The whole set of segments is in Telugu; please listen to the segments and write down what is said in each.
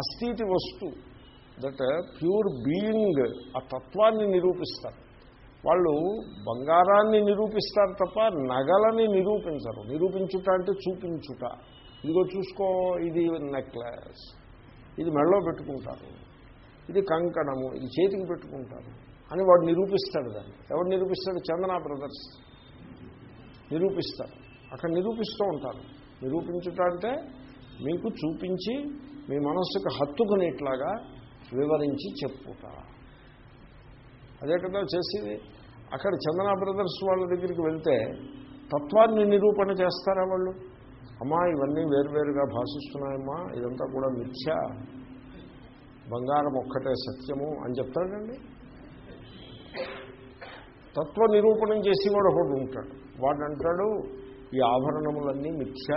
అస్థితి వస్తు దట్ ప్యూర్ బీయింగ్ ఆ తత్వాన్ని నిరూపిస్తారు. వాళ్ళు బంగారాన్ని నిరూపిస్తారు తప్ప నగలని నిరూపించరు. నిరూపించుట అంటే చూపించుట. ఇదిగో చూసుకో ఇది నెక్లెస్ ఇది మెడలో పెట్టుకుంటారు. ఇది కంకణము ఇది చేతికి పెట్టుకుంటారు అని వాడు నిరూపిస్తాడు దాన్ని. ఎవడు నిరూపిస్తాడు? చందన బ్రదర్స్. నిరూపిస్తారు. అక్కడ నిరూపిస్తూ ఉంటారు. నిరూపించుట అంటే మీకు చూపించి మీ మనస్సుకు హత్తుకునేట్లాగా వివరించి చెప్పుట. అదే కదా చేసేది. అక్కడ చందన బ్రదర్స్ వాళ్ళ దగ్గరికి వెళ్తే తత్వాన్ని నిరూపణ చేస్తారా వాళ్ళు? అమ్మా ఇవన్నీ వేరువేరుగా భాషిస్తున్నాయమ్మా ఇదంతా కూడా మిథ్య. బంగారం ఒక్కటే సత్యము అని చెప్తాడండి. తత్వ నిరూపణం చేసి కూడా ఒకడు ఉంటాడు. వాడు అంటాడు ఈ ఆభరణములన్నీ మిథ్య.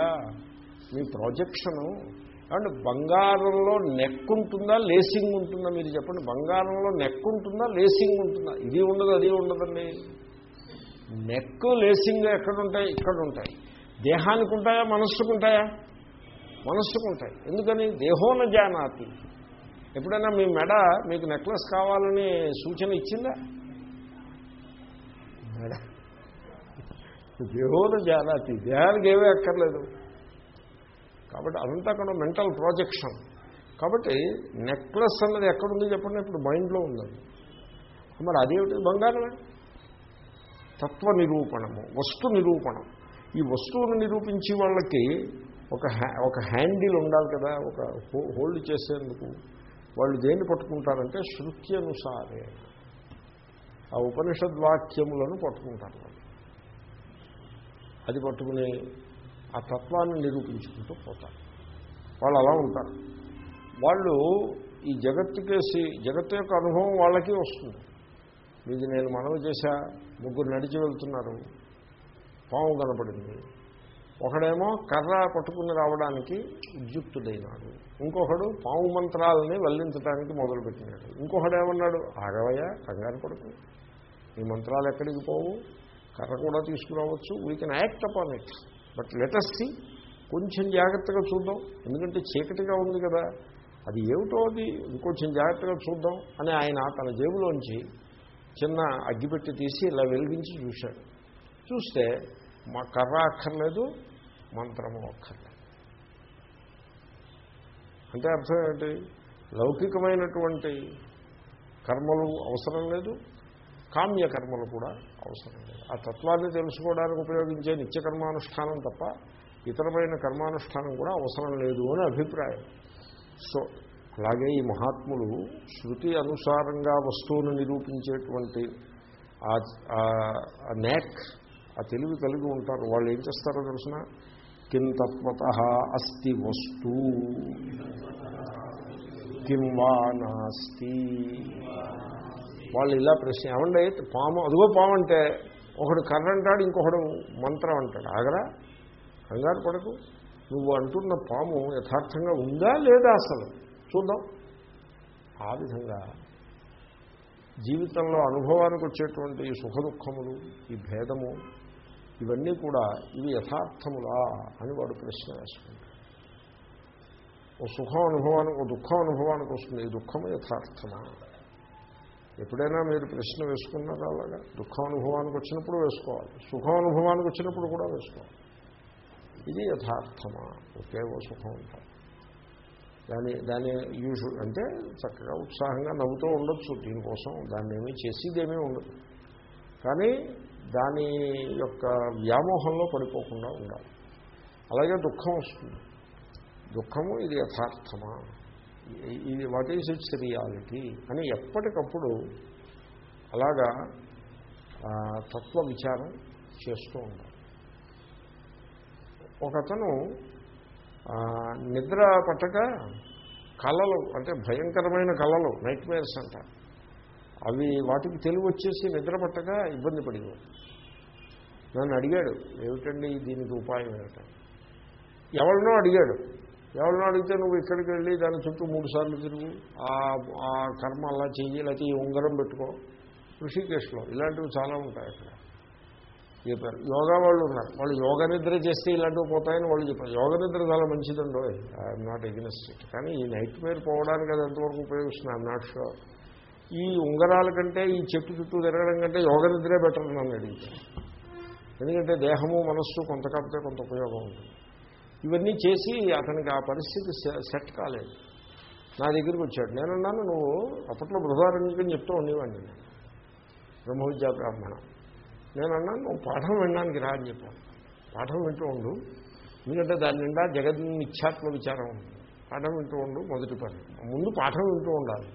మీ ప్రాజెక్షను ఏమంటే బంగారంలో నెక్ ఉంటుందా లేసింగ్ ఉంటుందా మీరు చెప్పండి. బంగారంలో నెక్ ఉంటుందా లేసింగ్ ఉంటుందా ఇది ఉండదు అది ఉండదండి. నెక్ లేసింగ్ ఎక్కడ ఉంటాయి ఇక్కడ ఉంటాయి దేహానికి ఉంటాయా మనస్సుకు ఉంటాయా మనస్సుకు ఉంటాయి ఎందుకని? దేహోన జానాతి. ఎప్పుడైనా మీ మెడ మీకు నెక్లెస్ కావాలని సూచన ఇచ్చిందా? మెడ. దేహోన జానాతి. దేహానికి ఏమీ అక్కర్లేదు. కాబట్టి అదంతా కూడా మెంటల్ ప్రాజెక్షన్. కాబట్టి నెక్లెస్ అన్నది ఎక్కడుంది చెప్పండి? ఇప్పుడు మైండ్లో ఉందండి. మరి అదేమిటి? బంగారమే. తత్వ నిరూపణము వస్తు నిరూపణం. ఈ వస్తువును నిరూపించే వాళ్ళకి ఒక హ్యా ఒక హ్యాండిల్ ఉండాలి కదా? ఒక హో- హోల్డ్ చేసేందుకు. వాళ్ళు దేన్ని పట్టుకుంటారంటే శృత్యనుసారే. ఆ ఉపనిషద్వాక్యములను పట్టుకుంటారు అది పట్టుకుని ఆ తత్వాన్ని నిరూపించుకుంటూ పోతారు. వాళ్ళు అలా ఉంటారు. వాళ్ళు ఈ జగత్తుకేసి జగత్తు యొక్క అనుభవం వాళ్ళకి వస్తుంది. ఇది నేను మనవి చేశా ముగ్గురు నడిచి వెళ్తున్నారు. పాము కనపడింది. ఒకడేమో కర్ర పట్టుకుని రావడానికి ఉద్యుక్తుడైనాడు. ఇంకొకడు పాము మంత్రాలని వల్లించడానికి మొదలుపెట్టినాడు. ఇంకొకడు ఏమన్నాడు ఆగవయ్యా కంగారు పడుకు. ఈ మంత్రాలు ఎక్కడికి పోవు? కర్ర కూడా తీసుకురావచ్చు. We can act upon it but let us కొంచెం జాగ్రత్తగా చూద్దాం. ఎందుకంటే చీకటిగా ఉంది కదా. అది ఏమిటో అది ఇంకొంచెం జాగ్రత్తగా చూద్దాం అని ఆయన తన జేబులోంచి చిన్న అగ్గిపెట్టి తీసి ఇలా వెలిగించి చూశాడు. చూస్తే మా కర్ర అక్కర్లేదు మంత్రము అక్కర్లేదు. అంటే అర్థం ఏంటి? లౌకికమైనటువంటి కర్మలు అవసరం లేదు కామ్య కర్మలు కూడా అవసరం లేదు. ఆ తత్వాన్ని తెలుసుకోవడానికి ఉపయోగించే నిత్య కర్మానుష్ఠానం తప్ప ఇతరమైన కర్మానుష్ఠానం కూడా అవసరం లేదు అని అభిప్రాయం. సో అలాగే ఈ మహాత్ములు శృతి అనుసారంగా వస్తువును నిరూపించేటువంటి ఆ నేక్ ఆ తెలివి కలిగి ఉంటారు. వాళ్ళు ఏం చేస్తారో తెలిసిన? కింతత్వత అస్తి వస్తు కిం వా నాస్తి. వాళ్ళు ఇలా ప్రశ్న ఏమండి? పాము అదిగో పాము అంటే ఒకడు కర్ర అంటాడు ఇంకొకడు మంత్రం అంటాడు. ఆగరా? కంగారు పడకు. నువ్వు అంటున్న పాము యథార్థంగా ఉందా లేదా అసలు? చూద్దాం. ఆ విధంగా జీవితంలో అనుభవానికి వచ్చేటువంటి ఈ సుఖ దుఃఖములు ఈ భేదము ఇవన్నీ కూడా ఇవి యథార్థములా అని వాడు ప్రశ్న వేసుకుంటాడు. ఓ సుఖం అనుభవానికి ఓ దుఃఖం అనుభవానికి వస్తుంది. ఈ దుఃఖము యథార్థమా? ఎప్పుడైనా మీరు ప్రశ్న వేసుకున్నారా అలాగా? దుఃఖ అనుభవానికి వచ్చినప్పుడు వేసుకోవాలి. సుఖం అనుభవానికి వచ్చినప్పుడు కూడా వేసుకోవాలి. ఇది యథార్థమా? ఒకే ఓ సుఖం ఉంటాం దాని దాని యూజు అంటే చక్కగా ఉత్సాహంగా నవ్వుతూ ఉండొచ్చు దీనికోసం. దాన్ని ఏమీ చేసేదేమీ ఉండదు. కానీ దాని యొక్క వ్యామోహంలో పడిపోకుండా ఉండాలి. అలాగే దుఃఖం వస్తుంది. దుఃఖము ఇది యథార్థమా? ఇది వాట్ ఈజ్ ఇట్స్ రియాలిటీ అని ఎప్పటికప్పుడు అలాగా తత్వ విచారం చేస్తూ ఉండాలి ఒకతను నిద్ర పట్టక కళలు అంటే భయంకరమైన కళలు నైట్ మేర్స్ అంట. అవి వాటికి తెలివి వచ్చేసి నిద్ర పట్టక ఇబ్బంది పడింది నన్ను అడిగాడు ఏమిటండి దీనికి ఉపాయం ఏమిటండి ఎవరినో అడిగాడు. ఎవరినో అడిగితే నువ్వు ఇక్కడికి వెళ్ళి దాని చుట్టూ మూడు సార్లు తిరుగు. ఆ కర్మ అలా చెయ్యి లేకపోతే ఈ ఉంగరం పెట్టుకో. ఋషికేశ్లో ఇలాంటివి చాలా ఉంటాయి అక్కడ. చెప్పారు. యోగా వాళ్ళు ఉన్నారు. వాళ్ళు యోగ నిద్ర చేస్తే ఇలాంటివి పోతాయని వాళ్ళు చెప్పారు. యోగ నిద్ర చాలా మంచిదండో ఐఎమ్ నాట్ ఎగ్నెస్ట్ ఇట్ కానీ ఈ నైట్ మీరు పోవడానికి అది ఎంతవరకు ఉపయోగిస్తుంది? ఐఎమ్ నాట్ షూర్ ఈ ఉంగరాల కంటే ఈ చెట్టు చుట్టూ తిరగడం కంటే యోగ నిద్రే బెటర్ నన్ను అడిగితే ఎందుకంటే దేహము మనస్సు కొంతకపోతే కొంత ఉపయోగం ఉంటుంది. ఇవన్నీ చేసి అతనికి ఆ పరిస్థితి సెట్ కాలేదు. నా దగ్గరికి వచ్చాడు. నేనున్నాను నువ్వు అప్పట్లో బృహదారణ్యం చెప్తూ ఉండేవాడిని. నేను బ్రహ్మ విద్యా బ్రాహ్మణ. నేనన్నాను నువ్వు పాఠం వినడానికి రా అని చెప్పాను. పాఠం వింటూ ఉండు. ఎందుకంటే దాని నిండా జగన్ నిత్యాత్మ విచారం ఉంది. పాఠం వింటూ ఉండు మొదటి పని. ముందు పాఠం వింటూ ఉండాలి.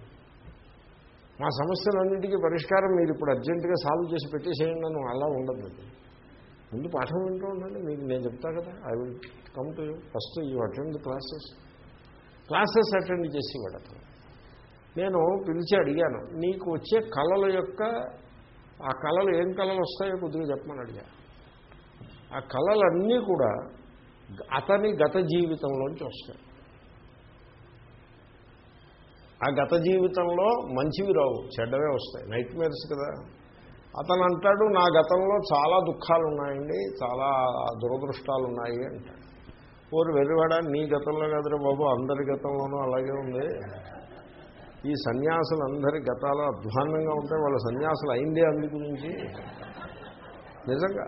మా సమస్యలన్నింటికీ పరిష్కారం మీరు ఇప్పుడు అర్జెంటుగా సాల్వ్ చేసి పెట్టేసేయండి నన్ను అలా ఉండదు. ముందు పాఠం వింటూ ఉండండి. మీకు నేను చెప్తా కదా I will come to you first you attend classes classes attend చేసేవాడు అతను నేను పిలిచి అడిగాను నీకు వచ్చే కళల యొక్క ఆ కళలు ఏం కళలు వస్తాయో కొద్దిగా చెప్పమని అడిగా. ఆ కళలన్నీ కూడా అతని గత జీవితంలోంచి వస్తాయి. ఆ గత జీవితంలో మంచివి రావు చెడ్డవే వస్తాయి. నైట్ మేర్స్ కదా. అతను అంటాడు నా గతంలో చాలా దుఃఖాలు ఉన్నాయండి చాలా దురదృష్టాలు ఉన్నాయి అంటాడు. ఓరు వెర్రివాడా నీ గతంలో కదరా బాబు అందరి గతంలోనూ అలాగే ఉంది. ఈ సన్యాసులు అందరి గతాలు అధ్వాన్నంగా ఉంటాయి వాళ్ళ సన్యాసులు అయిందే అందు గురించి నిజంగా.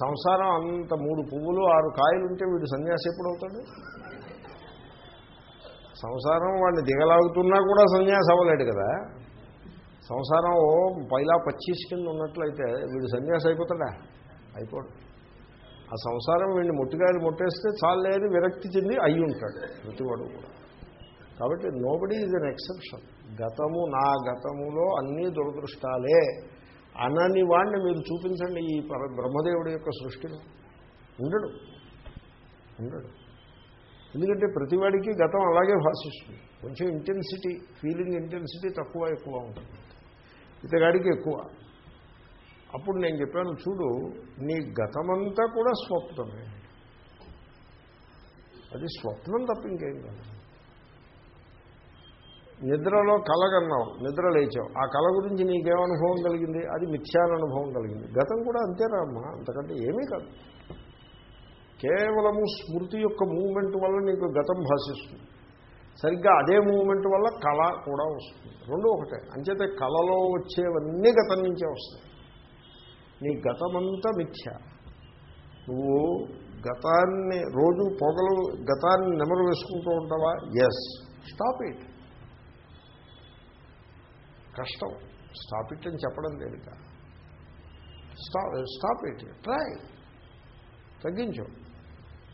సంసారం అంత మూడు పువ్వులు ఆరు కాయలు ఉంటే వీడు సన్యాసి ఎప్పుడవుతాడు? సంసారం వాడిని దిగలాగుతున్నా కూడా సన్యాసి అవ్వలేడు కదా. సంసారం పైలా పచ్చీస్ కింద ఉన్నట్లయితే వీడు సన్యాసి అయిపోతాడా? అయిపోడు. ఆ సంసారం వీడిని ముట్టిగాయలు ముట్టేస్తే చాలేని విరక్తి చెంది అయి ఉంటాడు ప్రతివాడు కూడా. కాబట్టి నోబడి ఈజ్ అన్ ఎక్సెప్షన్ గతము నా గతములో అన్నీ దురదృష్టాలే. అనని వాడిని మీరు చూపించండి ఈ పర బ్రహ్మదేవుడి యొక్క సృష్టిలో. ఉండడు. ఉండడు. ఎందుకంటే ప్రతివాడికి గతం అలాగే భాషిస్తుంది. కొంచెం ఇంటెన్సిటీ ఫీలింగ్ ఇంటెన్సిటీ తక్కువ ఎక్కువ ఉంటుంది. ఇతగాడికి ఎక్కువ. అప్పుడు నేను చెప్పాను చూడు నీ గతమంతా కూడా స్వప్నమే. అది స్వప్నం తప్ప ఇంకేం కాదు. నిద్రలో కలగన్నావు నిద్ర లేచావు. ఆ కళ గురించి నీకేమనుభవం కలిగింది? అది మిథ్యాననుభవం కలిగింది. గతం కూడా అంతేరా అమ్మా అంతకంటే ఏమీ కాదు. కేవలము స్మృతి యొక్క మూమెంట్ వల్ల నీకు గతం భాషిస్తుంది. సరిగ్గా అదే మూమెంట్ వల్ల కళ కూడా వస్తుంది. రెండు ఒకటే. అంచేతే కళలో వచ్చేవన్నీ గతం నుంచే వస్తాయి. నీ గతమంతా మిథ్య. నువ్వు గతాన్ని రోజు పొగలు గతాన్ని నెమరు వేసుకుంటూ ఉంటావా? ఎస్ స్టాప్ ఇట్ కష్టం. స్టాప్ ఇట్ అని చెప్పడం తేలిక స్టాప్ స్టాప్ ఇట్ ట్రై తగ్గించు.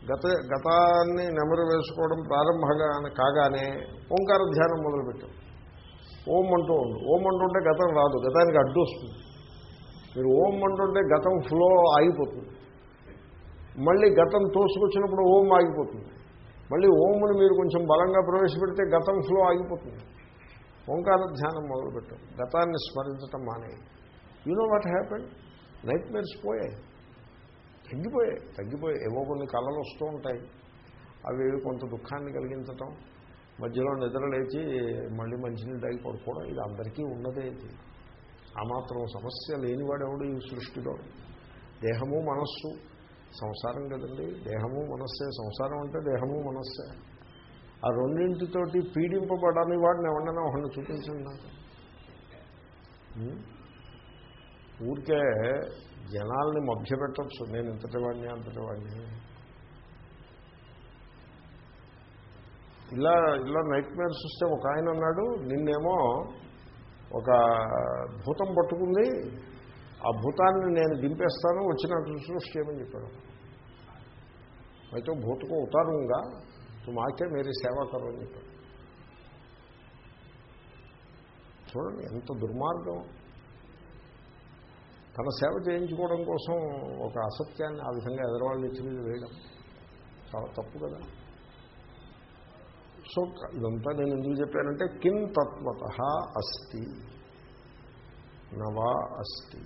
గత గతాన్ని నెమరు వేసుకోవడం ప్రారంభంగా కాగానే ఓంకార ధ్యానం మొదలుపెట్టాం. ఓం అంటూ ఉండు ఓం అంటుంటే గతం రాదు. గతానికి అడ్డు వస్తుంది. మీరు ఓం అంటుంటే గతం ఫ్లో ఆగిపోతుంది. మళ్ళీ గతం తోసుకొచ్చినప్పుడు ఓం ఆగిపోతుంది. మళ్ళీ ఓంని మీరు కొంచెం బలంగా ప్రవేశపెడితే గతం ఫ్లో ఆగిపోతుంది. ఓంకార ధ్యానం మొదలుపెట్టాం. గతాన్ని స్మరించటం మానే you know know what happened nightmares పోయాయి. తగ్గిపోయాయి తగ్గిపోయాయి. ఏవో కొన్ని కళలు వస్తూ ఉంటాయి. అవి కొంత దుఃఖాన్ని కలిగించటం మధ్యలో నిద్ర లేచి మళ్ళీ మంచినీళ్ళు తాగి పడుకోవడం ఇది అందరికీ ఉన్నదే ఇది. ఆ మాత్రం సమస్య లేనివాడెవడు ఈ సృష్టిలో? దేహము మనస్సు. సంసారం కదండి. దేహము మనస్సే. సంసారం అంటే దేహము మనస్సే. ఆ రెండింటితోటి పీడింపబడని వాడిని ఎవడన్నా ఒకరిని చూపించండి నాకు. ఊరికే జనాల్ని మభ్యపెట్టచ్చు. నేను ఇంతటి వాడిని అంతటి వాడిని. ఇలా ఇలా నైట్ మేర్స్ వస్తే ఒక ఆయన అన్నాడు నిన్నేమో ఒక భూతం పట్టుకుంది. ఆ భూతాన్ని నేను దింపేస్తాను వచ్చిన సృష్టి చేయమని చెప్పాడు. అయితే భూతకు ఉతారుగా మాకే మీరు సేవ కరు అని చెప్పాడు. చూడండి ఎంత దుర్మార్గం. తన సేవ చేయించుకోవడం కోసం ఒక అసత్యాన్ని ఆ విధంగా ఎదరవాళ్ళు ఇచ్చి మీద వేయడం. చాలా తప్పు కదా. సో ఇదంతా నేను ఎందుకు చెప్పానంటే కిం తత్వత అస్తి నవా అస్తి.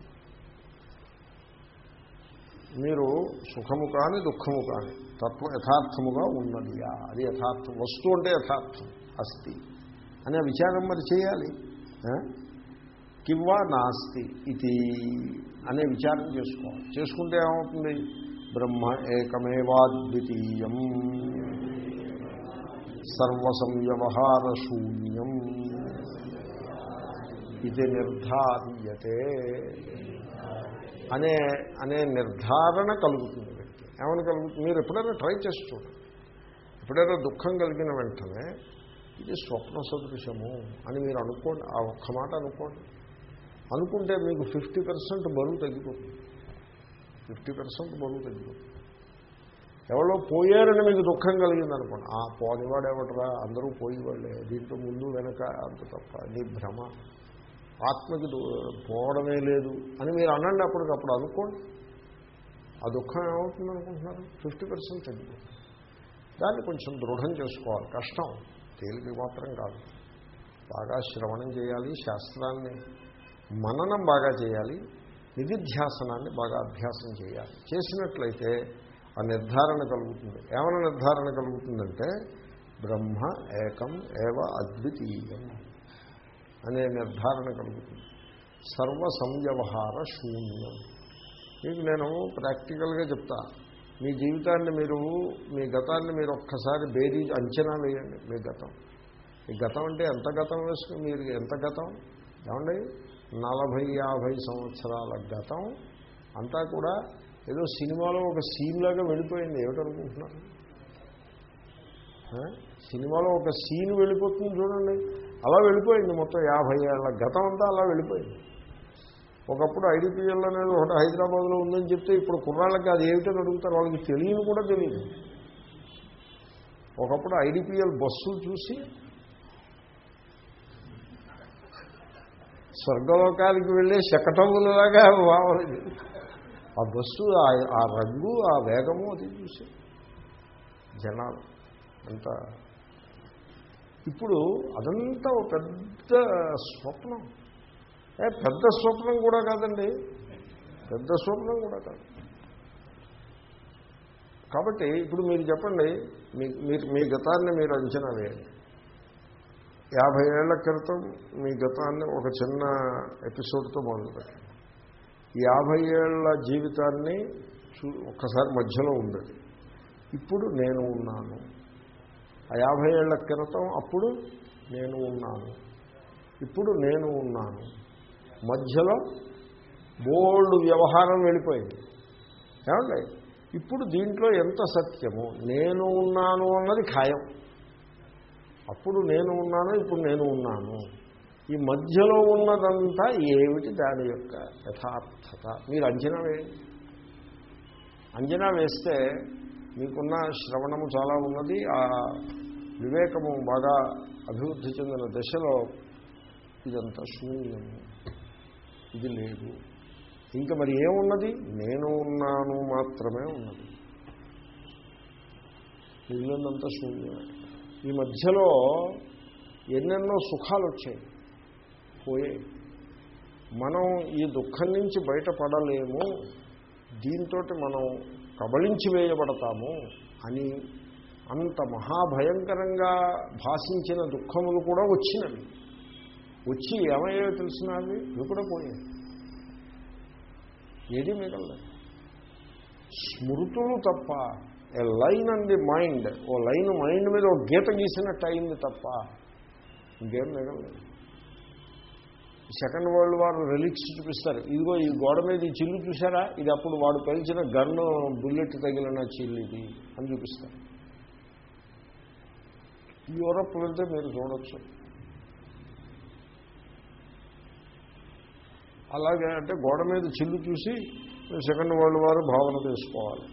మీరు సుఖము కానీ దుఃఖము కానీ తత్వం యథార్థముగా ఉన్నదియా అది యథార్థం. వస్తువు అంటే యథార్థం అస్తి. అనే విచారం మరి చేయాలి. కివ్వా నాస్తి ఇది అనే విచారం చేసుకోవాలి చేసుకుంటే ఏమవుతుంది? బ్రహ్మ ఏకమేవాద్వితీయం. సర్వసంవ్యవహార శూన్యం ఇది నిర్ధార్యతే. అనే అనే నిర్ధారణ కలుగుతుంది. వ్యక్తి ఏమని కలుగుతుంది? మీరు ఎప్పుడైనా ట్రై చేసి చూడండి. ఎప్పుడైనా దుఃఖం కలిగిన వెంటనే ఇది స్వప్న సదృశము అని మీరు అనుకోండి. ఆ ఒక్క మాట అనుకోండి. అనుకుంటే మీకు ఫిఫ్టీ పర్సెంట్ బరువు తగ్గిపోతుంది. ఫిఫ్టీ పర్సెంట్ బరువు తగ్గిపోతుంది. ఎవరో పోయారని మీకు దుఃఖం కలిగింది అనుకోండి ఆ పోనివాడు ఎవటరా అందరూ పోయేవాళ్ళే. దీంట్లో ముందు వెనక అంత తప్ప. నీ భ్రమ. ఆత్మకి పోవడమే లేదు అని మీరు అనండి అప్పటికప్పుడు అనుకోండి. ఆ దుఃఖం ఏమవుతుంది అనుకుంటున్నారు ఫిఫ్టీ పర్సెంట్ తగ్గిపోతుంది. దాన్ని కొంచెం దృఢం చేసుకోవాలి. కష్టం. తేలిక మాత్రం కాదు. బాగా శ్రవణం చేయాలి. శాస్త్రాన్ని మననం బాగా చేయాలి నిధిధ్యాసనాన్ని బాగా అభ్యాసం చేయాలి. చేసినట్లయితే ఆ నిర్ధారణ కలుగుతుంది. ఏమైనా నిర్ధారణ కలుగుతుందంటే బ్రహ్మ ఏకం ఏవ అద్వితీయం అనే నిర్ధారణ కలుగుతుంది. సర్వ సంవ్యవహార శూన్యం. మీకు నేను ప్రాక్టికల్గా చెప్తా. మీ జీవితాన్ని మీరు మీ గతాన్ని మీరు ఒక్కసారి బేరీ అంచనా వేయండి. మీ గతం. ఈ గతం అంటే ఎంత గతం వేసుకుని మీరు ఎంత గతం? ఏమండి? నలభై యాభై సంవత్సరాల గతం అంతా కూడా ఏదో సినిమాలో ఒక సీన్ లాగా వెళ్ళిపోయింది. ఏమిటనుకుంటున్నారు? సినిమాలో ఒక సీన్ వెళ్ళిపోతుంది చూడండి. అలా వెళ్ళిపోయింది మొత్తం యాభై ఏళ్ళ గతం అంతా అలా వెళ్ళిపోయింది. ఒకప్పుడు ఐడిపిఎల్ అనేది ఒకటి హైదరాబాద్లో ఉందని చెప్తే ఇప్పుడు కుర్రాళ్ళకి అది ఏమిటని అడుగుతారు. వాళ్ళకి తెలియని కూడా తెలియదు. ఒకప్పుడు ఐడిపిఎల్ బస్సులు చూసి స్వర్గలోకానికి వెళ్ళే శకటములలాగా వావలేదు ఆ బస్సు ఆ- రంగు ఆ వేగము అది చూసి జనాలు. అంత. ఇప్పుడు అదంతా ఒక పెద్ద స్వప్నం. ఏ పెద్ద స్వప్నం కూడా కాదండి. పెద్ద స్వప్నం కూడా కాదు. కాబట్టి ఇప్పుడు మీరు చెప్పండి మీ మీరు మీ గతాన్ని మీరు అంచనా వేయండి. యాభై ఏళ్ళ క్రితం మీ గతాన్ని ఒక చిన్న ఎపిసోడ్తో మొదలుపెట్టండి యాభై ఏళ్ళ జీవితాన్ని చూ ఒక్కసారి మధ్యలో ఉండదు ఇప్పుడు నేను ఉన్నాను. ఆ యాభై ఏళ్ళ క్రితం అప్పుడు నేను ఉన్నాను. ఇప్పుడు నేను ఉన్నాను. మధ్యలో బోల్డ్ వ్యవహారం వెళ్ళిపోయింది. ఏమండి? ఇప్పుడు దీంట్లో ఎంత సత్యము? నేను ఉన్నాను అన్నది ఖాయం. అప్పుడు నేను ఉన్నాను ఇప్పుడు నేను ఉన్నాను. ఈ మధ్యలో ఉన్నదంతా ఏమిటి దాని యొక్క యథార్థత? మీరు అంచనా వేయండి. అంచనా వేస్తే మీకున్న శ్రవణము చాలా ఉన్నది ఆ వివేకము బాగా అభివృద్ధి చెందిన దశలో ఇదంతా శూన్యము. ఇది లేదు. ఇంకా మరి ఏమున్నది? నేను ఉన్నాను మాత్రమే ఉన్నది. మిగిలినంతా శూన్యమే. ఈ మధ్యలో ఎన్నెన్నో సుఖాలు వచ్చాయి పోయే. మనం ఈ దుఃఖం నుంచి బయటపడలేము. దీంతో మనం కబళించి వేయబడతాము అని అంత మహాభయంకరంగా భాషించిన దుఃఖములు కూడా వచ్చినవి. వచ్చి ఏమయ్యో తెలిసినవి ఇవి కూడా పోయాయి. ఏది మిగలలేదు. స్మృతులు తప్ప a line and the mind a line mind మీద ఒక గీత గీసినట్టు అయింది తప్ప ఇంకేం మిగలేదు సెకండ్ వరల్డ్ వార్ రిలీక్స్ చూపిస్తారు. ఇదిగో ఈ గోడ మీద ఈ చిల్లు చూసారా ఇది అప్పుడు వాడు పెంచిన గన్ను బుల్లెట్ తగిలిన చిల్లు ఇది అని చూపిస్తారు. యూరప్ వెళ్తే మీరు చూడొచ్చు. అలాగే అంటే గోడ మీద చిల్లు చూసి సెకండ్ వరల్డ్ వార్ భావన చేసుకోవాలి.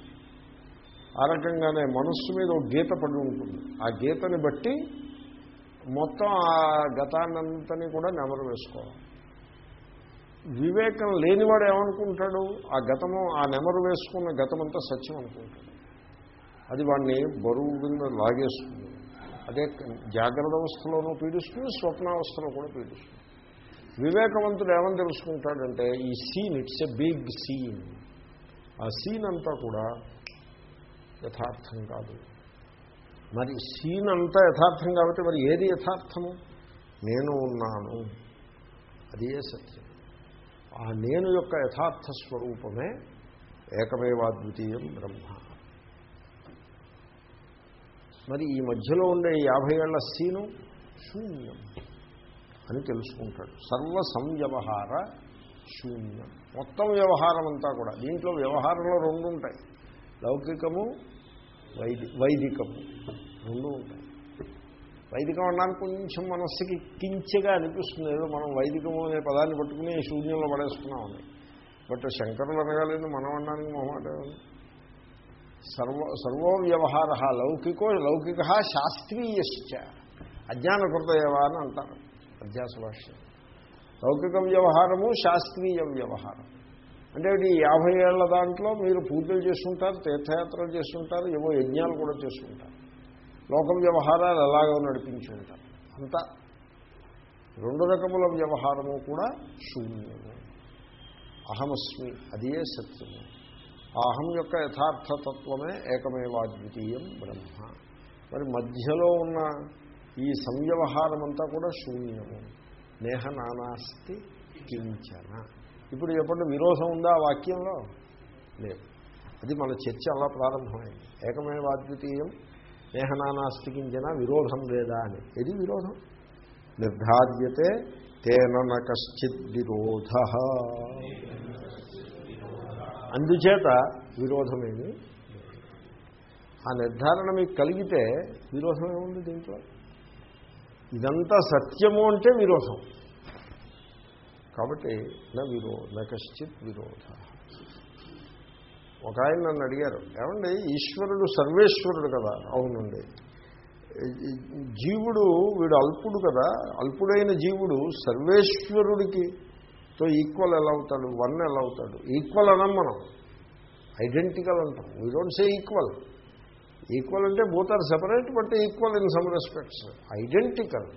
ఆ రకంగానే మనస్సు మీద ఒక గీత పడి ఉంటుంది. ఆ గీతని బట్టి మొత్తం ఆ గతాన్నంతని కూడా నెమరు వేసుకోవాలి. వివేకం లేనివాడు ఏమనుకుంటాడు? ఆ గతము ఆ నెమరు వేసుకున్న గతమంతా సత్యం అనుకుంటాడు. అది వాడిని బరువు కింద లాగేస్తుంది. అదే జాగ్రత్త అవస్థలోనూ పీడిస్తుంది స్వప్నావస్థలో కూడా పీడిస్తుంది. వివేకవంతుడు ఏమని తెలుసుకుంటాడంటే ఈ scene it's a big scene. ఆ సీన్ అంతా కూడా యథార్థం కాదు. మరి సీన్ అంతా యథార్థం కాబట్టి మరి ఏది యథార్థము? నేను ఉన్నాను. అదే సత్యం. ఆ నేను యొక్క యథార్థ స్వరూపమే ఏకమేవాద్వితీయం బ్రహ్మ. మరి ఈ మధ్యలో ఉండే యాభై ఏళ్ళ సీను శూన్యం అని తెలుసుకుంటాడు. సర్వ సంవ్యవహార శూన్యం. మొత్తం వ్యవహారం అంతా కూడా. దీంట్లో వ్యవహారంలో రెండు ఉంటాయి లౌకికము వైది వైదికము. రెండు ఉంటాయి. వైదికం అన్నానికి కొంచెం మనస్సుకి కించగా అనిపిస్తుంది. ఏదో మనం వైదికము అనే పదాన్ని పట్టుకుని శూన్యంలో పడేసుకున్నామని. బట్ శంకరులు అనగాలేదు మనం అనడానికి మొహమాట సర్వ సర్వో వ్యవహార లౌకికో లౌకిక శాస్త్రీయశ్చ. అజ్ఞానకృతయవ అని అంటారు. అధ్యాస భాష్యం లౌకిక వ్యవహారము శాస్త్రీయ వ్యవహారం. అంటే ఈ యాభై ఏళ్ళ దాంట్లో మీరు పూజలు చేస్తుంటారు తీర్థయాత్రలు చేస్తుంటారు ఏవో యజ్ఞాలు కూడా చేస్తుంటారు. లోక వ్యవహారాలు ఎలాగో నడిపించి ఉంటారు. అంతా రెండు రకముల వ్యవహారము కూడా శూన్యము. అహమస్మి అదే సత్యము. ఆ అహం యొక్క యథార్థతత్వమే ఏకమేవాద్వితీయం బ్రహ్మ. మరి మధ్యలో ఉన్న ఈ సంవ్యవహారమంతా కూడా శూన్యము. నేహ నానాస్తి కించన. ఇప్పుడు చెప్పండి విరోధం ఉందా ఆ వాక్యంలో? లేదు. అది మన చర్చ అలా ప్రారంభమైంది. ఏకమేవాద్వితీయం అద్వితీయం నానాస్తి విరోధం లేదా అని. ఇది విరోధం? నిర్ధార్యతే తేన కశ్చిత్ విరోధ. అందుచేత విరోధమేమి? ఆ నిర్ధారణ మీకు కలిగితే విరోధమే ఉంది దీంట్లో? ఇదంతా సత్యము అంటే విరోధం. కాబట్టి నా విరో నా కశ్చిత్ విరోధ. ఒక ఆయన నన్ను అడిగారు ఏమండి ఈశ్వరుడు సర్వేశ్వరుడు కదా? అవునండి. జీవుడు వీడు అల్పుడు కదా? అల్పుడైన జీవుడు సర్వేశ్వరుడికి తో ఈక్వల్ ఎలా అవుతాడు? వన్ ఎలా అవుతాడు? ఈక్వల్ అనం మనం. ఐడెంటికల్ అంటాం. We don't say equal equal అంటే both are separate but equal in some respects identical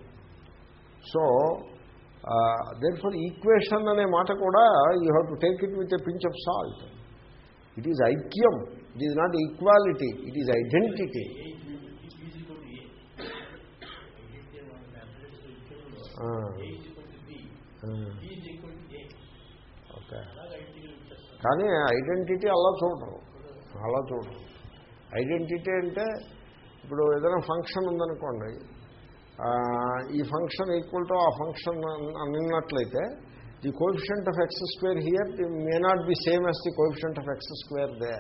so therefore equation అనే మాట కూడా you have to take it with a pinch of salt it is ఐక్యం. It is not equality it is identity okay కానీ ఐడెంటిటీ అలా చూడరు. అలా చూడరు. ఐడెంటిటీ అంటే ఇప్పుడు ఏదైనా ఫంక్షన్ ఉందనుకోండి ఈ ఫంక్షన్ ఈక్వల్ టు ఆ ఫంక్షన్ అన్నట్లయితే the coefficient of x square here may not be same as the coefficient of x square the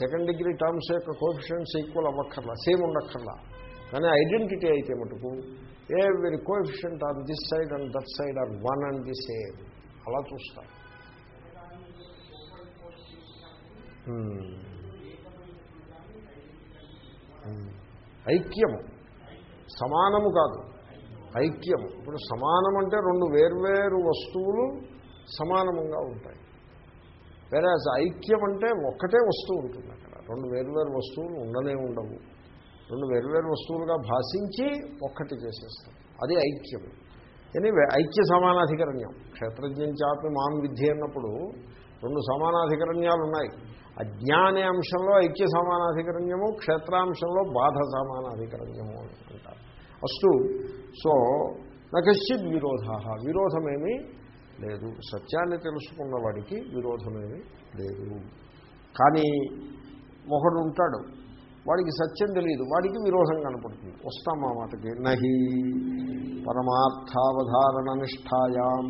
second degree terms యొక్క కోఎఫిషియంట్స్ ఈక్వల్ అవ్వక్కర్లా సేమ్ ఉండక్కర్లా. కానీ ఐడెంటిటీ అయితే మటుకు ఎవరి coefficient on this side and that side are one and the same అలా చూస్తారు ఐక్యము. సమానము కాదు. ఐక్యము. ఇప్పుడు సమానం అంటే రెండు వేర్వేరు వస్తువులు సమానముగా ఉంటాయి. వేరే ఐక్యం అంటే ఒక్కటే వస్తువు ఉంటుంది అక్కడ. రెండు వేర్వేరు వస్తువులు ఉండనే ఉండవు. రెండు వేర్వేరు వస్తువులుగా భాషించి ఒక్కటి చేసేస్తాం అది ఐక్యం కానీ ఐక్య సమానాధికరణ్యం. క్షేత్రజ్ఞం చాపి మాం విద్య అన్నప్పుడు రెండు సమానాధికరణ్యాలు ఉన్నాయి. అజ్ఞానే అంశంలో ఐక్య సమానాధికరణ్యము క్షేత్రాంశంలో బాధ సమానాధికరణ్యము అంటారు. అస్తు. సో నకశ్చిత్ విరోధ విరోధమేమీ లేదు. సత్యాన్ని తెలుసుకున్న వాడికి విరోధమేమీ లేదు. కానీ మొహడు ఉంటాడు. వాడికి సత్యం తెలియదు. వాడికి విరోధం కనపడుతుంది. వస్తాం మా మాటకి? నహి పరమార్థావధారణ నిష్ఠాయాం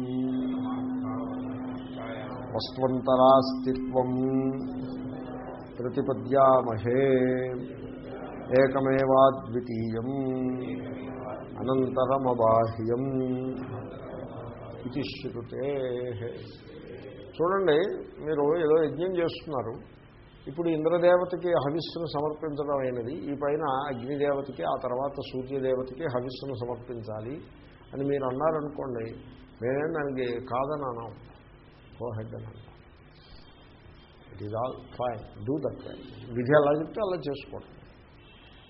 వస్త్వంతరాస్తిత్వం ప్రతిపద్యామహే. ఏకమేవాద్వితీయం. అనంతరమబాహ్యం. ఇది శృతే చూడండి మీరు ఏదో యజ్ఞం చేస్తున్నారు. ఇప్పుడు ఇంద్రదేవతకి హవిస్సును సమర్పించడం అయినది. ఈ పైన అగ్నిదేవతకి ఆ తర్వాత సూర్యదేవతకి హవిస్సును సమర్పించాలి అని మీరు అన్నారనుకోండి మేమేం దానికి కాదని అన్నాం గో హెడ్ అని అంటాం it is all fine do that విధి ఎలా చెప్తే అలా చేసుకోండి.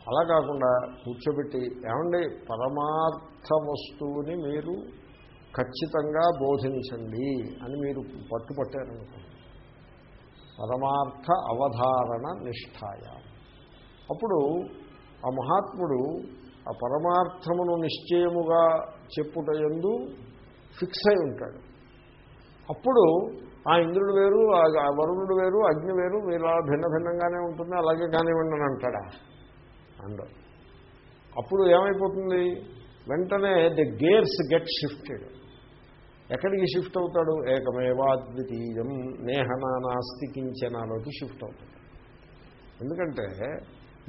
అలా కాకుండా కూర్చోబెట్టి ఏమండి పరమార్థ వస్తువుని మీరు ఖచ్చితంగా బోధించండి అని మీరు పట్టుపట్టారనుకోండి పరమార్థ అవధారణ నిష్ఠాయ అప్పుడు ఆ మహాత్ముడు ఆ పరమార్థమును నిశ్చయముగా చెప్పుటయందు ఫిక్స్ అయి ఉంటాడు. అప్పుడు ఆ ఇంద్రుడు వేరు ఆ వరుణుడు వేరు అగ్ని వేరు మీరు అలా భిన్న భిన్నంగానే ఉంటుంది అలాగే కానివ్వండి అని అంటాడా? అండ్ అప్పుడు ఏమైపోతుంది? వెంటనే ది గేర్స్ గెట్ షిఫ్టెడ్ ఎక్కడికి షిఫ్ట్ అవుతాడు? ఏకమేవాద్వితీయం నేహనానాస్తి కించనాలోకి షిఫ్ట్ అవుతాడు. ఎందుకంటే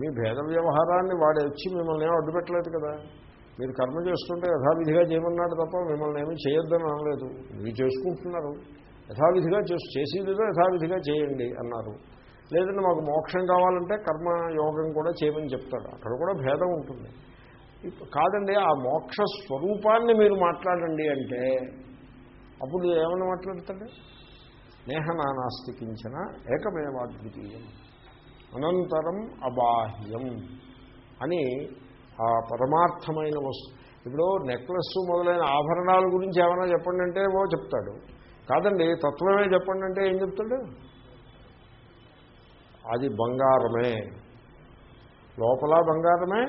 మీ భేద వ్యవహారాన్ని వాడే వచ్చి మిమ్మల్ని ఏమో అడ్డుపెట్టలేదు కదా? మీరు కర్మ చేస్తుంటే యథావిధిగా చేయమన్నాడు తప్ప మిమ్మల్ని ఏమీ చేయొద్దని అనలేదు. మీరు చేసుకుంటున్నారు. యథావిధిగా చేసి చేసేదిగా యథావిధిగా చేయండి అన్నారు. లేదంటే మాకు మోక్షం కావాలంటే కర్మ యోగం కూడా చేయమని చెప్తాడు. అక్కడ కూడా భేదం ఉంటుంది. కాదండి ఆ మోక్ష స్వరూపాన్ని మీరు మాట్లాడండి అంటే అప్పుడు ఏమని మాట్లాడతాడు? నేహనానాస్తికించిన ఏకమేవాద్వితీయం. అనంతరం అబాహ్యం అని ఆ పరమార్థమైన వస్తు ఇప్పుడు నెక్లెస్ మొదలైన ఆభరణాల గురించి ఏమైనా చెప్పండి అంటే ఓ చెప్తాడు. కాదండి తత్వమే చెప్పండి అంటే ఏం చెప్తాడు? అది బంగారమే. లోపల బంగారమే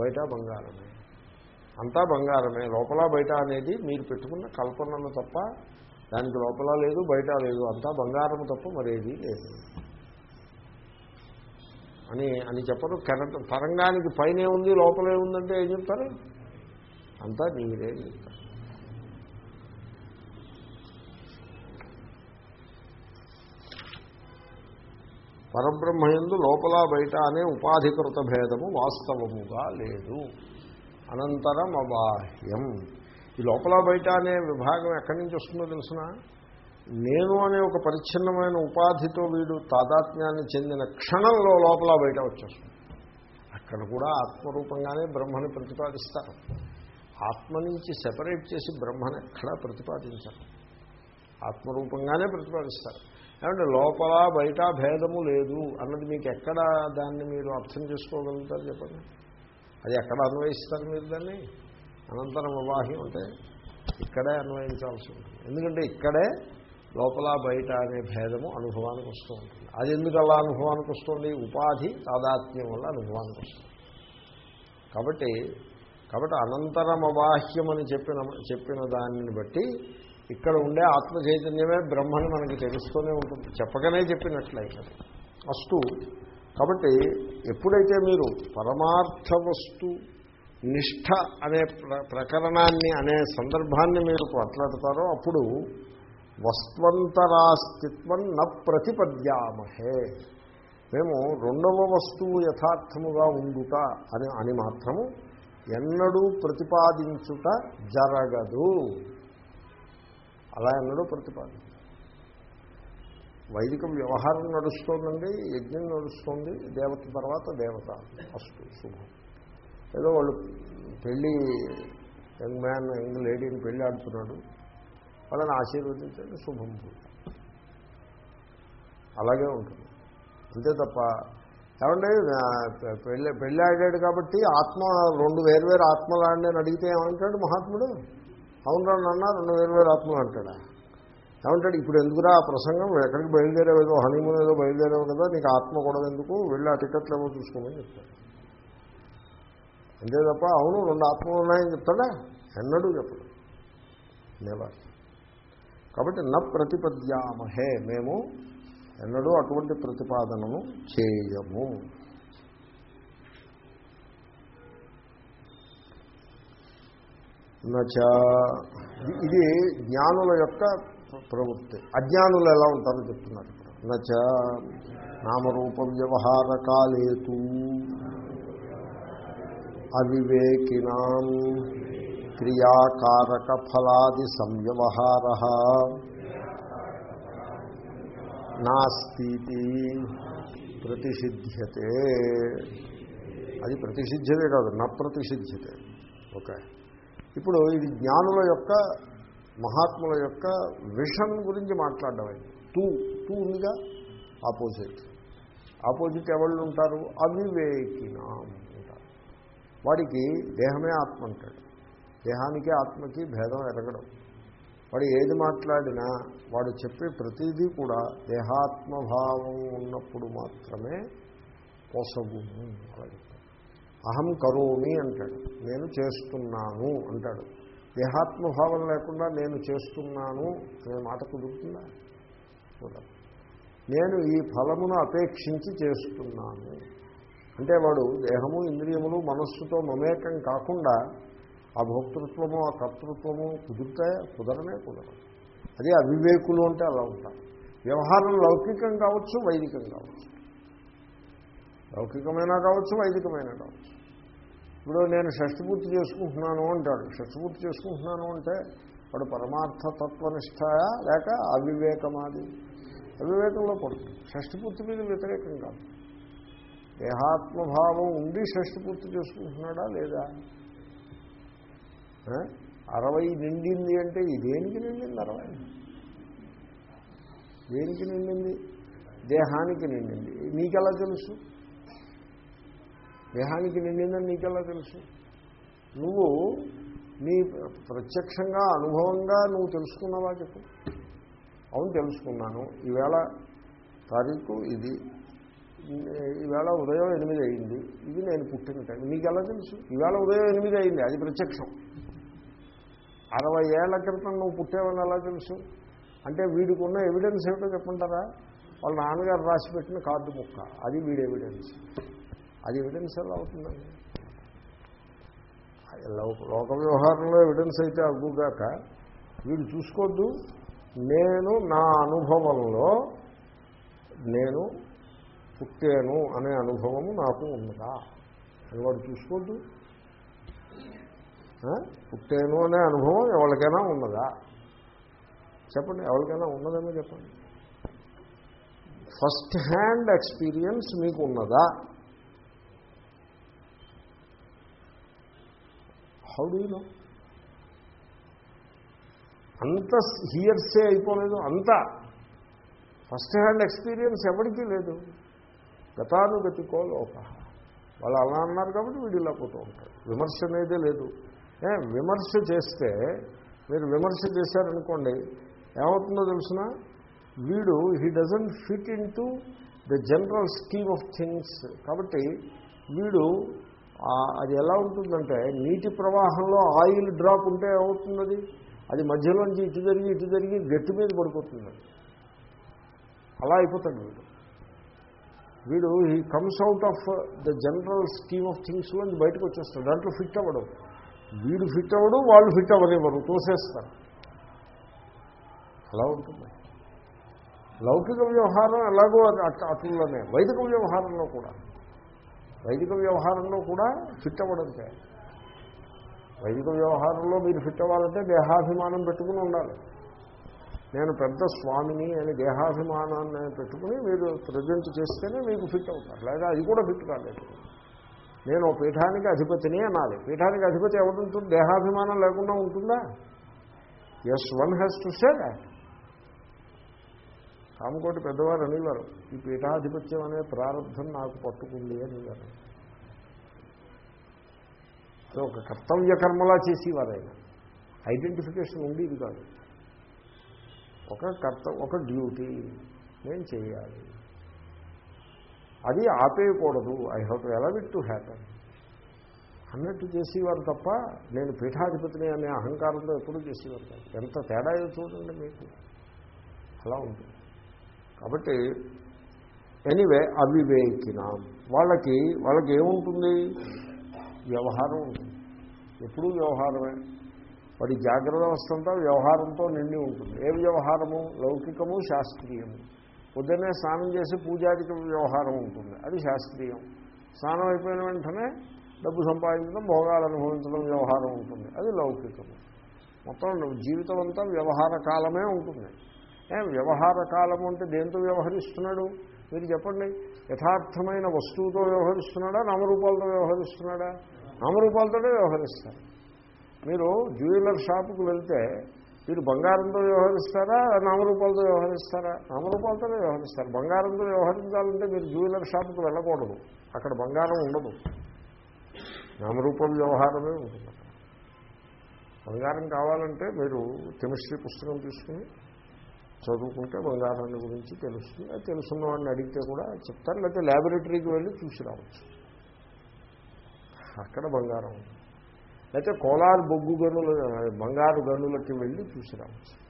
బయట బంగారమే. అంతా బంగారమే. లోపల బయట అనేది మీరు పెట్టుకున్న కల్పనలు తప్ప దానికి లోపల లేదు బయట లేదు. అంతా బంగారం తప్ప మరేది లేదు. అని అని చెప్పరు. కరెంట్ తరంగానికి పైనే ఉంది లోపలే ఉందంటే ఏం చెప్తారు? అంతా నీరే చెప్తారు. పరబ్రహ్మయందు లోపల బయట అనే ఉపాధికృత భేదము వాస్తవముగా లేదు. అనంతరం అబాహ్యం. ఈ లోపల బయట అనే విభాగం ఎక్కడి నుంచి వస్తుందో తెలిసిన? నేను అనే ఒక పరిచ్ఛిన్నమైన ఉపాధితో వీడు తాదాత్మ్యాన్ని చెందిన క్షణంలో లోపల బయట వచ్చేస్తుంది. అక్కడ కూడా ఆత్మరూపంగానే బ్రహ్మని ప్రతిపాదిస్తారు. ఆత్మ నుంచి సెపరేట్ చేసి బ్రహ్మని ఎక్కడా ప్రతిపాదించరు. ఆత్మరూపంగానే ప్రతిపాదిస్తారు. ఏమంటే లోపల బయట భేదము లేదు అన్నది మీకు ఎక్కడ దాన్ని మీరు అర్థం చేసుకోగలుగుతారు చెప్పండి? అది ఎక్కడ అన్వయిస్తారు మీరు దాన్ని? అనంతరం అవాహ్యం అంటే ఇక్కడే అన్వయించాల్సి ఉంటుంది. ఎందుకంటే ఇక్కడే లోపల బయట అనే భేదము అనుభవానికి వస్తూ ఉంటుంది. అది ఎందుకు అలా అనుభవానికి వస్తుంది? ఉపాధి తాదాత్మ్యం వల్ల అనుభవానికి వస్తుంది. కాబట్టి కాబట్టి అనంతరం అవాహ్యం అని చెప్పిన చెప్పిన దానిని బట్టి ఇక్కడ ఉండే ఆత్మ చైతన్యమే బ్రహ్మని మనకి తెలుస్తూనే ఉంటుంది. చెప్పకనే చెప్పినట్లయితే. అస్తు. కాబట్టి ఎప్పుడైతే మీరు పరమార్థ వస్తు నిష్ఠ అనే ప్ర ప్రకరణాన్ని అనే సందర్భాన్ని మీరు మాట్లాడతారో అప్పుడు వస్త్వంతరాస్తిత్వం న ప్రతిపద్యామహే. మేము రెండవ వస్తువు యథార్థముగా ఉండుట అని అని మాత్రము ఎన్నడూ ప్రతిపాదించుట జరగదు. అలా ఎన్నడూ ప్రతిపాదన వైదిక వ్యవహారం నడుస్తోందండి యజ్ఞం నడుస్తోంది దేవత తర్వాత దేవత అస్తు శుభం. ఏదో వాళ్ళు పెళ్ళి యంగ్ మ్యాన్ యంగ్ లేడీని పెళ్ళి ఆడుతున్నాడు వాళ్ళని ఆశీర్వదించండి శుభం అలాగే ఉంటుంది. అంతే తప్ప ఏమంటే పెళ్ళి పెళ్ళి ఆడాడు కాబట్టి ఆత్మ రెండు వేరు ఆత్మలు ఆడిని అడిగితే ఏమంటాడు మహాత్ముడు? అవును అన్నా రెండు వేరువేరు ఆత్మలు అంటాడా? ఏమంటాడు ఇప్పుడు ఎందుకురా ఆ ప్రసంగం? ఎక్కడికి బయలుదేరావు? ఏదో హనీమూన్ ఏదో బయలుదేరావు కదా? నీకు ఆత్మ కూడా ఎందుకు? వెళ్ళి ఆ టికెట్లు ఏమో చూసుకోమని చెప్తాడు అంతే తప్ప అవును రెండు ఆత్మలు ఉన్నాయని చెప్తాడా? ఎన్నడూ చెప్పడు. నెవర్ కాబట్టి న ప్రతిపద్యామహే. మేము ఎన్నడూ అటువంటి ప్రతిపాదనను చేయము. నచ. ఇది జ్ఞానుల యొక్క ప్రవృత్తి. అజ్ఞానులు ఎలా ఉంటారో చెప్తున్నారు నచ. నామరూప వ్యవహార కాలేతు. అవివేకినాం క్రియాకారక ఫలాది సంవ్యవహార. నాస్తి ప్రతిషిధ్యతే. అది ప్రతిషిధ్యతే కాదు నా ప్రతిషిధ్యతే ఓకే. ఇప్పుడు ఇది జ్ఞానుల యొక్క మహాత్ముల యొక్క విషన్ గురించి మాట్లాడడం అయింది టూ టూ ఉందిగా ఆపోజిట్. ఆపోజిట్ ఎవళ్ళు ఉంటారు? అవివేకినాం ఉంటారు. వాడికి దేహమే ఆత్మ అంటాడు. దేహానికి ఆత్మకి భేదం ఎరగడం. వాడు ఏది మాట్లాడినా వాడు చెప్పే ప్రతిదీ కూడా దేహాత్మభావం ఉన్నప్పుడు మాత్రమే పొసగుము అలాగే అహం కరోమి అంటాడు. నేను చేస్తున్నాను అంటాడు. దేహాత్మభావం లేకుండా నేను చేస్తున్నాను అనే మాట కుదురుతుందా? కుదరదు. నేను ఈ ఫలమును అపేక్షించి చేస్తున్నాను. అంటే వాడు దేహము ఇంద్రియములు మనస్సుతో మమేకం కాకుండా ఆ భోక్తృత్వము ఆ కర్తృత్వము కుదురుతాయా? కుదరనే కుదరదు. అదే అవివేకులు అంటే అలా ఉంటారు. వ్యవహారం లౌకికం కావచ్చు వైదికం కావచ్చు. లౌకికమైనా కావచ్చు వైదికమైనా కావచ్చు. ఇప్పుడు నేను షష్టిపూర్తి చేసుకుంటున్నాను అంటాడు. షష్టిపూర్తి చేసుకుంటున్నాను అంటే వాడు పరమార్థ తత్వనిష్టాయా లేక అవివేకమాది? అవివేకంలో పడుతుంది షష్టిపూర్తి మీద వ్యతిరేకం కాదు. దేహాత్మభావం ఉండి షష్టిపూర్తి చేసుకుంటున్నాడా లేదా? అరవై నిండింది అంటే ఇదేనికి దేనికి నిండింది అరవై? దేనికి నిండింది? దేహానికి నిండింది. నీకెలా తెలుసు? దేహానికి నిండిందని నీకెలా తెలుసు? నువ్వు నీ ప్రత్యక్షంగా అనుభవంగా నువ్వు తెలుసుకున్నావా చెప్పు. అవును తెలుసుకున్నాను. ఈవేళ తారీఖు ఇది. ఈవేళ ఉదయం ఎనిమిది అయింది. ఇది నేను పుట్టిన టైం. నీకు ఎలా తెలుసు? ఈవేళ ఉదయం ఎనిమిది అయింది అది ప్రత్యక్షం. అరవై ఏళ్ళ క్రితం నువ్వు పుట్టేవని ఎలా తెలుసు? అంటే వీడికి ఉన్న ఎవిడెన్స్ ఏమిటో చెప్పంటారా వాళ్ళ నాన్నగారు రాసి పెట్టిన కార్డు ముక్క. అది వీడి ఎవిడెన్స్ అది ఎవిడెన్స్ ఎలా అవుతుందండి? లోక వ్యవహారంలో ఎవిడెన్స్ అయితే అగ్గుగాక వీడు చూసుకోవద్దు నేను నా అనుభవంలో నేను పుట్టాను అనే అనుభవము నాకు ఉన్నదా అని వాడు చూసుకోవద్దు పుట్టాను అనే అనుభవం ఎవరికైనా ఉన్నదా? చెప్పండి ఎవరికైనా ఉన్నదేమో చెప్పండి. ఫస్ట్ హ్యాండ్ ఎక్స్పీరియన్స్ మీకు ఉన్నదా? హౌ డూ నో అంత హియర్సే అయిపోలేదు అంత. ఫస్ట్ హ్యాండ్ ఎక్స్పీరియన్స్ ఎవరికీ లేదు. గతానుగతికో లోక వాళ్ళు అలా అన్నారు కాబట్టి వీడు ఇలా పోతూ ఉంటాడు. విమర్శ అనేదే లేదు. ఏ, విమర్శ చేస్తే మీరు విమర్శ చేశారనుకోండి ఏమవుతుందో తెలిసిన? వీడు he doesn't fit into the general scheme of things కాబట్టి వీడు అది ఎలా ఉంటుందంటే నీటి ప్రవాహంలో ఆయిల్ డ్రాప్ ఉంటే ఏమవుతుంది అది మధ్యలోంచి ఇటు జరిగి ఇటు జరిగి గట్టి మీద పడిపోతుంది. అలా అయిపోతాడు వీడు. వీడు he comes out of the general scheme of things నుంచి బయటకు వచ్చేస్తాడు. దాంట్లో ఫిట్ అవ్వడం. వీడు ఫిట్ అవ్వడు వాళ్ళు ఫిట్ అవ్వనివ్వరు తోసేస్తారు. అలా ఉంటుంది. లౌకిక వ్యవహారం ఎలాగో అది అటులోనే వైదిక వ్యవహారంలో కూడా. వైదిక వ్యవహారంలో కూడా ఫిట్ అవ్వడంతే. వైదిక వ్యవహారంలో మీరు ఫిట్ అవ్వాలంటే దేహాభిమానం పెట్టుకుని ఉండాలి. నేను పెద్ద స్వామిని అని దేహాభిమానాన్ని పెట్టుకుని మీరు ప్రజెంట్ చేస్తేనే మీకు ఫిట్ అవుతారు. లేదా అది కూడా ఫిట్ కాలేదు. నేను పీఠానికి అధిపతిని అనాలి. పీఠానికి అధిపతి ఎవరుంటుంది దేహాభిమానం లేకుండా ఉంటుందా? Yes one has to say that Kamakoti పెద్దవారు అనేవారు ఈ పీఠాధిపత్యం అనే ప్రారంభం నాకు పట్టుకుంది అనేవారు. అది ఒక కర్తవ్య కర్మలా చేసేవారు ఆయన. ఐడెంటిఫికేషన్ ఉండేది కాదు. ఒక కర్త ఒక డ్యూటీ నేను చేయాలి. అది ఆపేయకూడదు. ఐ హోప్ ఎలా విట్ టు హ్యాపన్. అన్నట్టు చేసేవారు తప్ప నేను పీఠాధిపతిని అనే అహంకారంతో ఎప్పుడూ చేసేవారు కాదు. ఎంత తేడా చూడండి మీకు. అలా ఉంటుంది. కాబట్టి ఎనీవే అవివేకినాం. వాళ్ళకి వాళ్ళకి ఏముంటుంది? వ్యవహారం ఉంటుంది ఎప్పుడూ వ్యవహారమే. వాడి జాగ్రత్త అవస్థ అంతా వ్యవహారంతో నిండి ఉంటుంది. ఏ వ్యవహారము? లౌకికము శాస్త్రీయము. పొద్దున్నే స్నానం చేసి పూజాదిక వ్యవహారం ఉంటుంది. అది శాస్త్రీయం. స్నానం అయిపోయిన వెంటనే డబ్బు సంపాదించడం భోగాలు అనుభవించడం వ్యవహారం ఉంటుంది. అది లౌకికము. మొత్తం జీవితం అంతా వ్యవహార కాలమే ఉంటుంది. వ్యవహార కాలము అంటే దేంతో వ్యవహరిస్తున్నాడు? మీరు చెప్పండి. యథార్థమైన వస్తువుతో వ్యవహరిస్తున్నాడా? నామరూపాలతో వ్యవహరిస్తున్నాడా? నామరూపాలతోనే వ్యవహరిస్తారు. మీరు జ్యువెలర్ షాపుకు వెళ్తే మీరు బంగారంతో వ్యవహరిస్తారా? నామరూపాలతో వ్యవహరిస్తారా? నామరూపాలతోనే వ్యవహరిస్తారు. బంగారంతో వ్యవహరించాలంటే మీరు జ్యువెలర్ షాపుకు వెళ్ళకూడదు. అక్కడ బంగారం ఉండదు. నామరూపం వ్యవహారమే ఉంటుంది. బంగారం కావాలంటే మీరు కెమిస్ట్రీ పుస్తకం తీసుకుని చదువుకుంటే బంగారాన్ని గురించి తెలుస్తుంది. అది తెలుసున్న వాడిని అడిగితే కూడా చెప్తారు. లేకపోతే ల్యాబొరేటరీకి వెళ్ళి చూసి రావచ్చు. అక్కడ బంగారం ఉంది. లేకపోతే కోలార్ బొగ్గు గనులు బంగారు గనులకి వెళ్ళి చూసి రావచ్చు.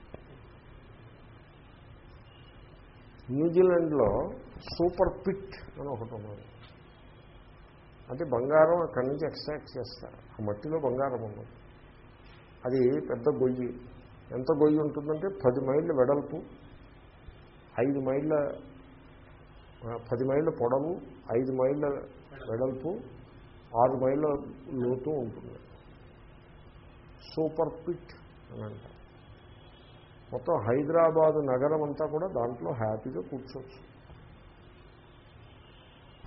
న్యూజిలాండ్లో సూపర్ పిట్ అని ఒకటి ఉన్నది. అంటే బంగారం అక్కడి నుంచి ఎక్స్ట్రాక్ట్ చేస్తారు. ఆ మట్టిలో బంగారం ఉన్నది. అది పెద్ద గొయ్యి. ఎంత గొయ్యి ఉంటుందంటే పది మైళ్ళ వెడల్పు ఐదు మైళ్ళ పది మైళ్ళ పొడవు ఐదు మైళ్ళ వెడల్పు ఆరు మైళ్ళ లోతు ఉంటుంది. సూపర్ పిట్ అని అంటారు. మొత్తం హైదరాబాదు నగరం అంతా కూడా దాంట్లో హ్యాపీగా కూర్చోవచ్చు.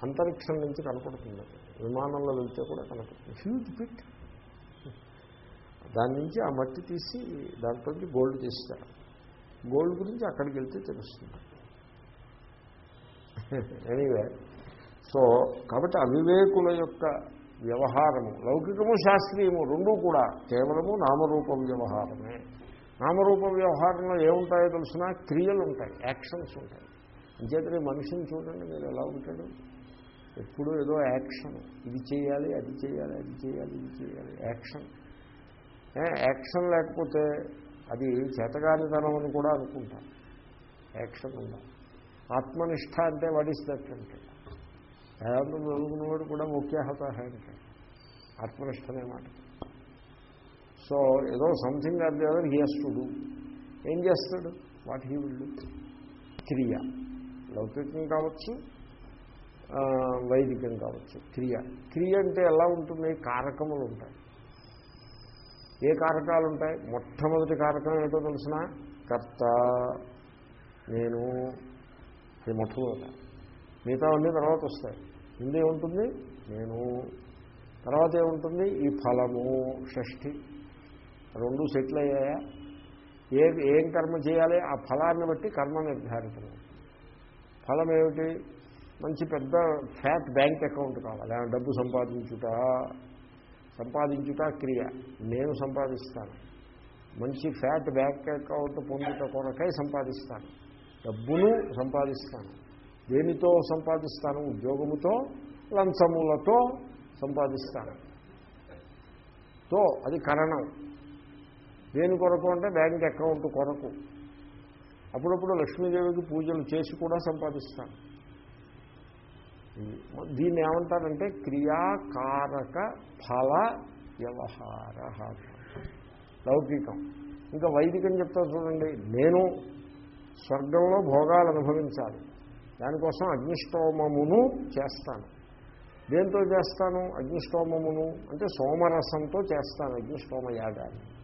అంతరిక్షం నుంచి కనపడుతుంది. విమానంలో వెళ్తే కూడా కనపడుతుంది. హ్యూజ్ పిట్ దాని నుంచి ఆ మట్టి తీసి దాంట్లో గోల్డ్ చేస్తారు. గోల్డ్ గురించి అక్కడికి వెళ్తే తెలుస్తుంది. ఎనీవే సో కాబట్టి అవివేకుల యొక్క వ్యవహారము లౌకికము శాస్త్రీయము రెండూ కూడా కేవలము నామరూప వ్యవహారమే. నామరూప వ్యవహారంలో ఏముంటాయో తెలిసిన? క్రియలు ఉంటాయి యాక్షన్స్ ఉంటాయి. అంచేతనే మనిషిని చూడండి మీరు ఎలా ఉంటాడు? ఎప్పుడూ ఏదో యాక్షన్. ఇది చేయాలి అది చేయాలి అది చేయాలి ఇది చేయాలి యాక్షన్. యాక్షన్ లేకపోతే అది చేతగానితనం అని కూడా అనుకుంటాం యాక్షన్ ఉండాలి. ఆత్మనిష్ట అంటే వడిస్తేటంటే వేదాంతం చదువుకున్నవాడు కూడా ముఖ్యాహత అంటే. ఆత్మనిష్ట అనే మాట. సో ఏదో సంథింగ్ అది ది అదర్ ఏం చేస్తాడు? వాట్ హీ విల్ క్రియ. లౌకికం కావచ్చు వైదికం కావచ్చు. క్రియ. క్రియ అంటే ఎలా ఉంటుంది? కారకములు ఉంటాయి. ఏ కారకాలు ఉంటాయి మొట్టమొదటి కారకం ఏంటో తెలిసిన? కర్త నేను ఇది మొట్టమొదట మిగతా అన్నీ తర్వాత వస్తాయి. ముందు ఏముంటుంది? నేను. తర్వాత ఏముంటుంది? ఈ ఫలము షష్ఠి. రెండు సెటిల్ అయ్యాయా? ఏ ఏం కర్మ చేయాలి? ఆ ఫలాన్ని బట్టి కర్మ నిర్ధారితం ఫలం ఏమిటి? మంచి పెద్ద ఫ్యాట్ బ్యాంక్ అకౌంట్ కావాలి. డబ్బు సంపాదించుట. సంపాదించుట క్రియ. నేను సంపాదిస్తాను. మంచి ఫ్యాట్ బ్యాంక్ అకౌంట్ పొందుట కొరకై సంపాదిస్తాను. డబ్బును సంపాదిస్తాను. దేనితో సంపాదిస్తాను? ఉద్యోగముతో లంచములతో సంపాదిస్తాను. తో అది కరణం. దేని కొరకు అంటే బ్యాంక్ అకౌంట్ కొరకు. అప్పుడప్పుడు లక్ష్మీదేవికి పూజలు చేసి కూడా సంపాదిస్తాను. దీన్ని ఏమంటారంటే క్రియాకారక ఫల వ్యవహార. లౌకికం. ఇంకా వైదికం చెప్తా చూడండి నేను స్వర్గంలో భోగాలు అనుభవించాలి. దానికోసం అగ్నిష్టోమమును చేస్తాను. దేంతో చేస్తాను? అగ్నిష్టోమమును అంటే సోమరసంతో చేస్తాను అగ్నిష్టోమ యాగాన్ని